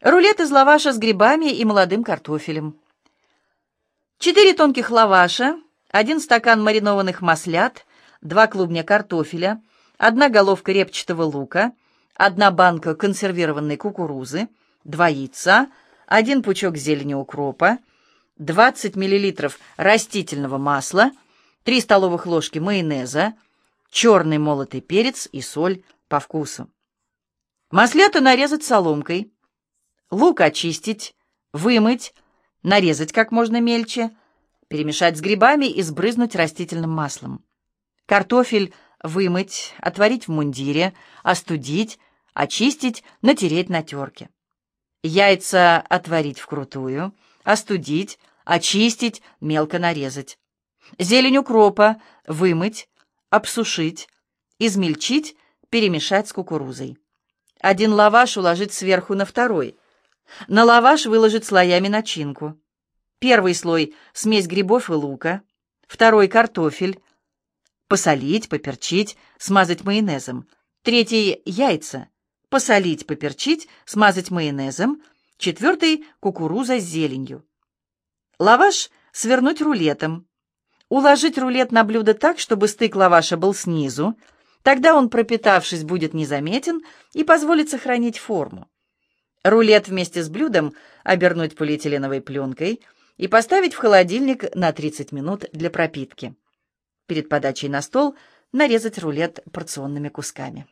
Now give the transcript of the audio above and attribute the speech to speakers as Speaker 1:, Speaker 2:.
Speaker 1: Рулет из лаваша с грибами и молодым картофелем. Четыре тонких лаваша, один стакан маринованных маслят, два клубня картофеля, одна головка репчатого лука, одна банка консервированной кукурузы, два яйца, один пучок зелени укропа, 20 мл растительного масла, 3 столовых ложки майонеза, черный молотый перец и соль по вкусу. Маслята нарезать соломкой, лук очистить, вымыть, нарезать как можно мельче, перемешать с грибами и сбрызнуть растительным маслом. Картофель вымыть, отварить в мундире, остудить, очистить, натереть на терке. Яйца отварить вкрутую, остудить, очистить, мелко нарезать. Зелень укропа вымыть, обсушить, измельчить, перемешать с кукурузой. Один лаваш уложить сверху на второй. На лаваш выложить слоями начинку. Первый слой — смесь грибов и лука. Второй — картофель. Посолить, поперчить, смазать майонезом. Третий — яйца. Посолить, поперчить, смазать майонезом. Четвертый — кукуруза с зеленью. Лаваш свернуть рулетом. Уложить рулет на блюдо так, чтобы стык лаваша был снизу. Тогда он, пропитавшись, будет незаметен и позволит сохранить форму. Рулет вместе с блюдом обернуть полиэтиленовой пленкой и поставить в холодильник на 30 минут для пропитки. Перед подачей на стол нарезать рулет порционными кусками.